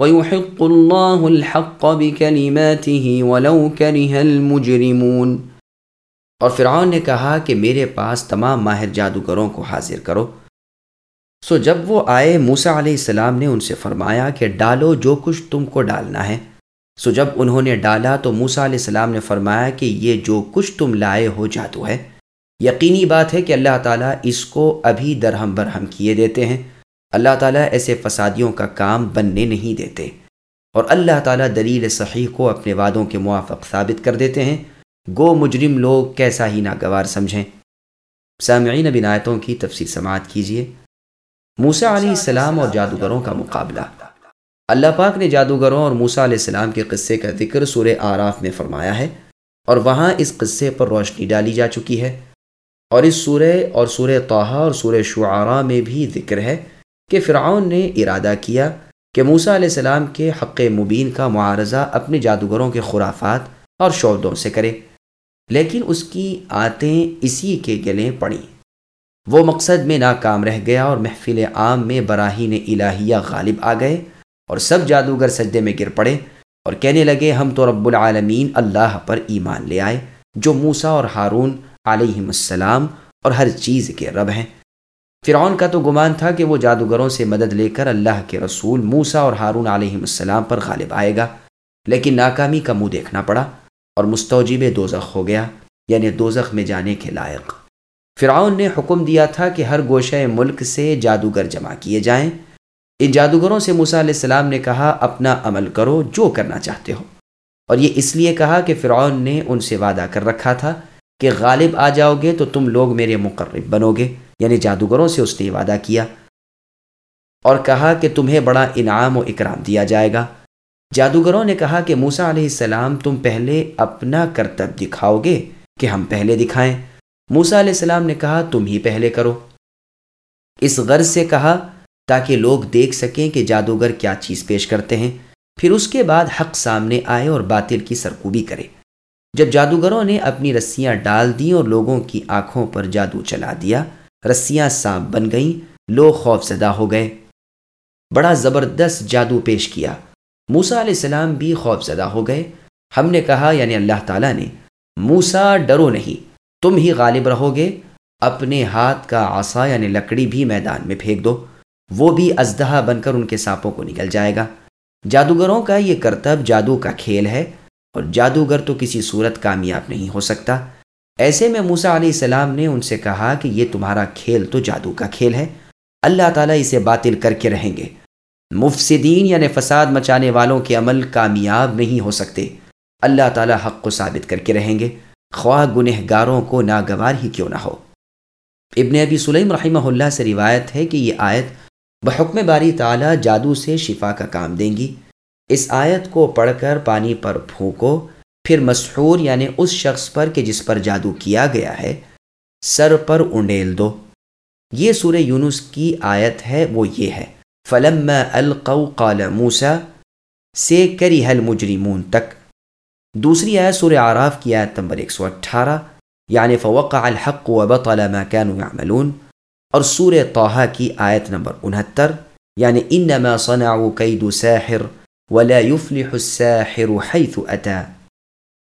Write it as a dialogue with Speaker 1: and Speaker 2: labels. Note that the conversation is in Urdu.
Speaker 1: ويحق الله الحق بكلماته ولو كره المجرمون۔
Speaker 2: اور فرعون نے کہا کہ میرے پاس تمام ماہر جادوگروں کو حاضر کرو۔ سو جب وہ آئے موسا علیہ السلام نے ان سے فرمایا کہ ڈالو جو کچھ تم کو ڈالنا ہے۔ سو جب انہوں نے ڈالا تو موسا علیہ السلام نے فرمایا کہ یہ جو کچھ تم لائے ہو جادو ہے۔ یقینی بات ہے کہ اللہ تعالیٰ اس کو ابھی درہم برہم کیے دیتے ہیں۔ اللہ تعالیٰ ایسے فسادیوں کا کام بننے نہیں دیتے اور اللہ تعالیٰ دلیل صحیح کو اپنے وعدوں کے موافق ثابت کر دیتے ہیں۔ گو مجرم لوگ کیسا ہی ناگوار سمجھیں۔ سامعین بنایتوں کی تفصیل سماعت کیجیے۔ موسا علیہ السلام اور جادوگروں کا مقابلہ۔ اللہ پاک نے جادوگروں اور موسا علیہ السلام کے قصے کا ذکر سورہ آراف میں فرمایا ہے اور وہاں اس قصے پر روشنی ڈالی جا چکی ہے۔ اور اس سورہ اور سورہ توحہ اور سورہ شعراء میں بھی ذکر ہے۔ کہ فرعون نے ارادہ کیا کہ موسا علیہ السلام کے حق مبین کا معارضہ اپنے جادوگروں کے خرافات اور شعدوں سے کرے۔ لیکن اس کی آتیں اسی کے گلیں پڑیں۔ وہ مقصد میں ناکام رہ گیا اور محفل عام میں براہین الہیہ غالب آ گئے اور سب جادوگر سجدے میں گر پڑے اور کہنے لگے، ہم تو رب العالمین اللہ پر ایمان لے آئے، جو موسا اور ہارون علیہ السلام اور ہر چیز کے رب ہیں۔ فرعون کا تو گمان تھا کہ وہ جادوگروں سے مدد لے کر اللہ کے رسول موسا اور ہارون علیہ السلام پر غالب آئے گا۔ لیکن ناکامی کا منہ دیکھنا پڑا اور مستوجب دوزخ ہو گیا یعنی دوزخ میں جانے کے لائق۔ فرعون نے حکم دیا تھا کہ ہر گوشہ ملک سے جادوگر جمع کیے جائیں۔ ان جادوگروں سے موسا علیہ السلام نے کہا، اپنا عمل کرو، جو کرنا چاہتے ہو۔ اور یہ اس لیے کہا کہ فرعون نے ان سے وعدہ کر رکھا تھا کہ غالب آ جاؤ گے تو تم لوگ میرے مقرب بنو گے۔ یعنی جادوگروں سے اس نے وعدہ کیا اور کہا کہ تمہیں بڑا انعام و اکرام دیا جائے گا۔ جادوگروں نے کہا کہ موسا علیہ السلام تم پہلے اپنا کرتب دکھاؤ گے کہ ہم پہلے دکھائیں۔ موسا علیہ السلام نے کہا، تم ہی پہلے کرو۔ اس غرض سے کہا تاکہ لوگ دیکھ سکیں کہ جادوگر کیا چیز پیش کرتے ہیں۔ پھر اس کے بعد حق سامنے آئے اور باطل کی سرکوبی کرے۔ جب جادوگروں نے اپنی رسیاں ڈال دیں اور لوگوں کی آنکھوں پر جادو چلا دیا رسیاں سانپ بن گئیں، لوگ خوف زدہ ہو گئے۔ بڑا زبردست جادو پیش کیا۔ موسا علیہ السلام بھی خوف زدہ ہو گئے۔ ہم نے کہا یعنی اللہ تعالیٰ نے موسا ڈرو نہیں، تم ہی غالب رہو گے۔ اپنے ہاتھ کا آسا یعنی لکڑی بھی میدان میں پھینک دو۔ وہ بھی ازدہا بن کر ان کے سانپوں کو نکل جائے گا۔ جادوگروں کا یہ کرتب جادو کا کھیل ہے، اور جادوگر تو کسی صورت کامیاب نہیں ہو سکتا۔ ایسے میں موسا علیہ السلام نے ان سے کہا کہ یہ تمہارا کھیل تو جادو کا کھیل ہے۔ اللہ تعالیٰ اسے باطل کر کے رہیں گے۔ مفسدین یعنی فساد مچانے والوں کے عمل کامیاب نہیں ہو سکتے۔ اللہ تعالیٰ حق کو ثابت کر کے رہیں گے۔ خواہ گنہ گاروں کو ناگوار ہی کیوں نہ ہو۔ ابن ابی سلیم رحمہ اللہ سے روایت ہے کہ یہ آیت بحکم باری تعالیٰ جادو سے شفا کا کام دیں گی۔ اس آیت کو پڑھ کر پانی پر پھونکو۔ پھر مسحور یعنی اس شخص پر کہ جس پر جادو کیا گیا ہے، سر پر انڈیل دو۔ یہ سورہ یونس کی آیت ہے، وہ یہ ہے۔ فلم القو قال موسا سے کری حل مجرمون تک۔ دوسری آیت سورہ آراف کی آیت نمبر ایک سو اٹھارہ یعنی فوقع الحق وبطل ما كانوا يعملون۔ اور سورہ توحہ کی آیت نمبر انہتر یعنی انما صنعوا كيد ساحر ولا يفلح الساحر حيث اتى